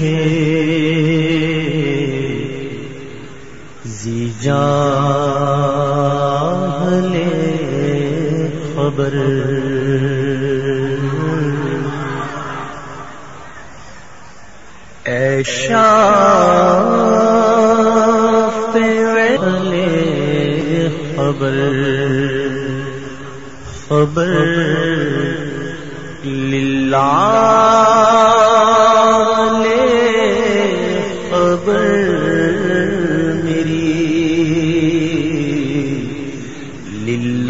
رہے زی جا خبر۔ ایشا خبر۔ خبر۔ للہ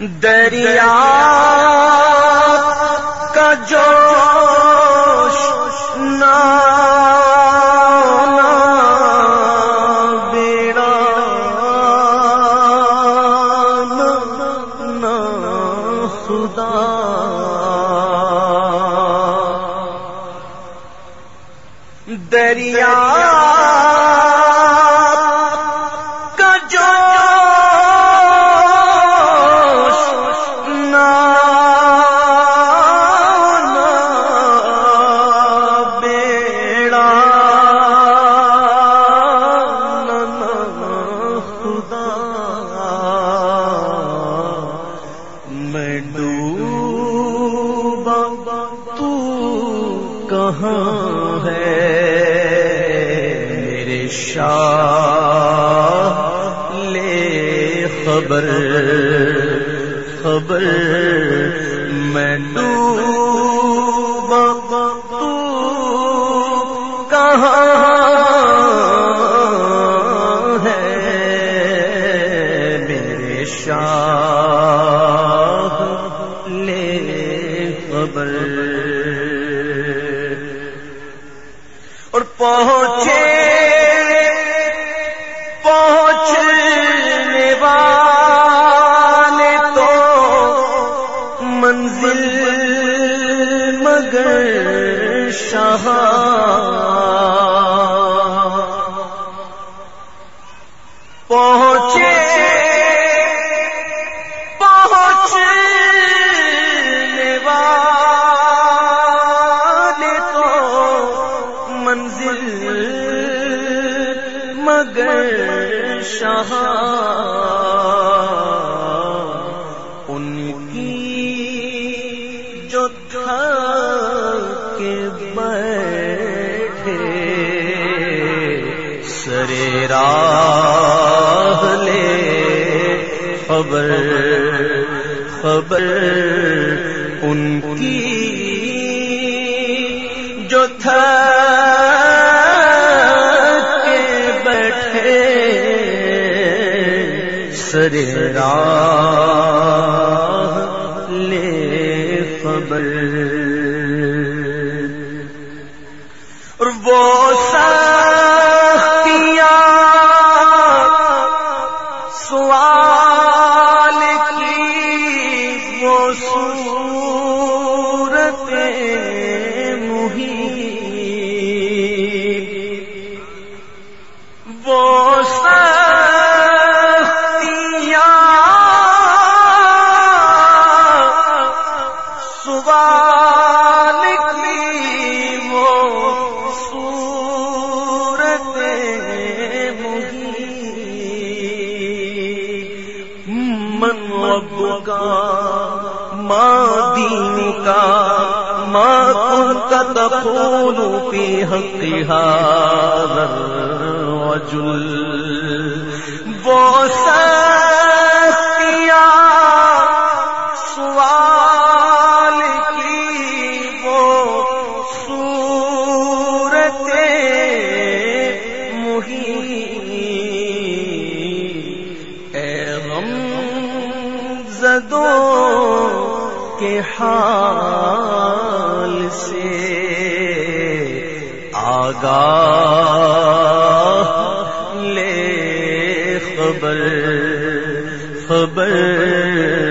دریا کا جو کہاں ہے میرے شاہ لے خبر خبر میں تو کہاں ہے میرے شاہ؟ شاہ خبر خبر ان کی جو تھا کے بیٹھے سر راہ لے خبر۔ اور وہ سختیاں سوال من رب کا، ماں دین کا، ماں كنت تقول في حق هذا الرجل وہ سر زدوں کے حال سے آگاہ لے خبر خبر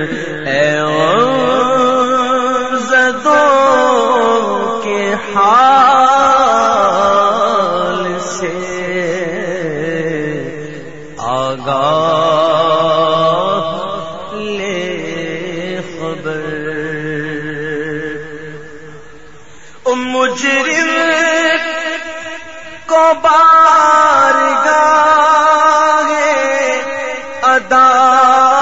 مجرم کو بار گاہ عدالت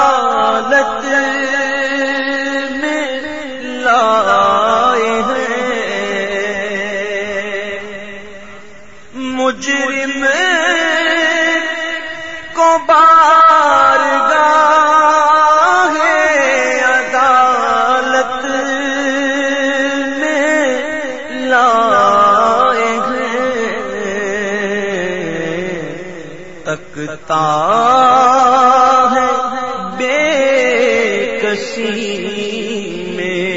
تکتا ہے بے کسی میں۔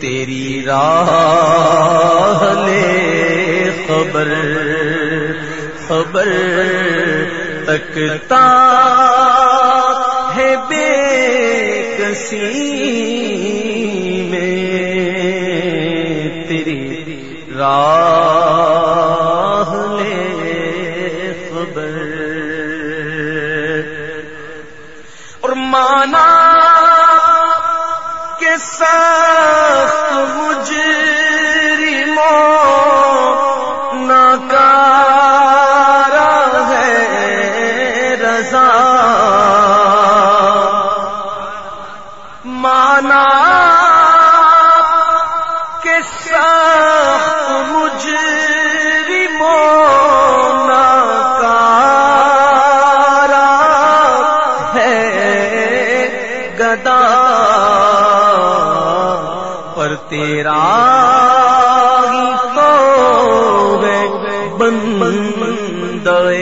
تیری راہ لے خبر خبر تکتا ہے بے کسی میں۔ تیری راہ سخت مجرموں ناکارا ہے رضا مانا کے سخت مجرموں ناکارا ہے گدا تیرا ہی تو ہے بندے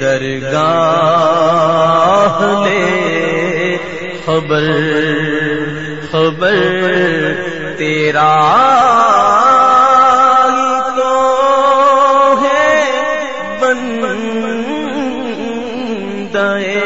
درگاہ لے۔ خبر خبر تیرا ہی تو ہے بندے۔